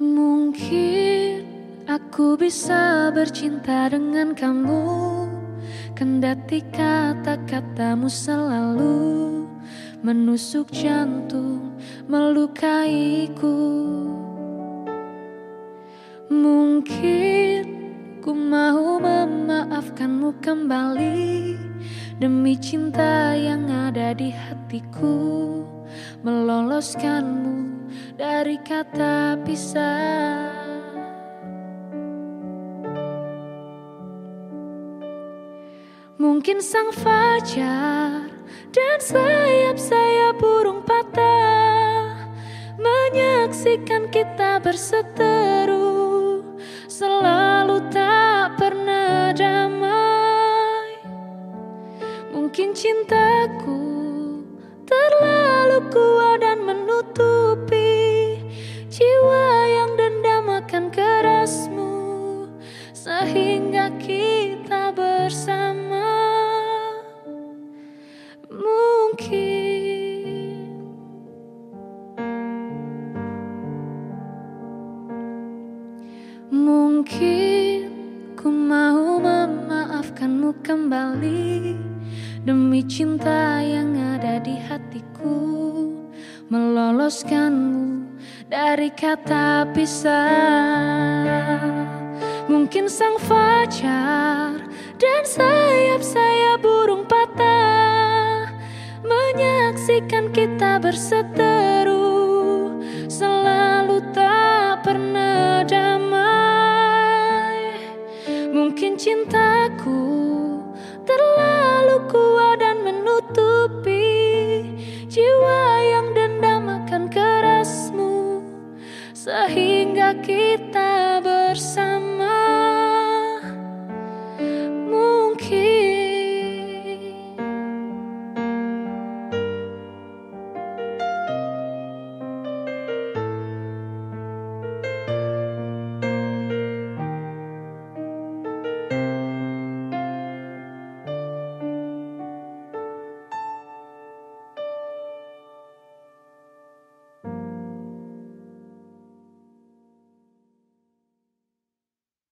Mungkin aku bisa bercinta dengan kamu. Kendati kata-katamu selalu menusuk jantung, melukaiku. Mungkin ku mau memaafkanmu kembali Demi cinta yang ada di hatiku Meloloskanmu dari kata pisah. Mungkin sang fajar dan sayap-sayap burung patah Menyaksikan kita berseteru. Selalu tak pernah damai. Mungkin cintaku terlalu kuat kita bersama. Mungkin ku mau memaafkanmu kembali. Demi cinta yang ada di hatiku Meloloskanmu dari kata pisah Mungkin sang fajar dan sayap-sayap burung patah Menyaksikan kita berseteru. Selalu tak pernah Mungkin cintaku terlalu kuat dan menutupi jiwa yang dendam akan kerasmu. Sehingga kita